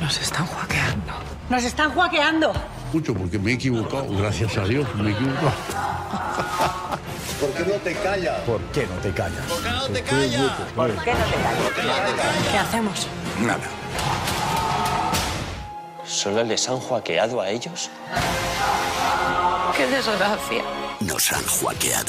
Nos están hackeando. Nos están juaqueando. Mucho, porque me he equivocado. Gracias a Dios, me he equivocado. ¿Por qué no te callas? ¿Por qué no te callas? ¿Por qué no te callas? ¿Por qué no te callas? ¿Qué hacemos? Nada. ¿Solo les han hackeado a ellos? Qué desgracia. Nos han juaqueado.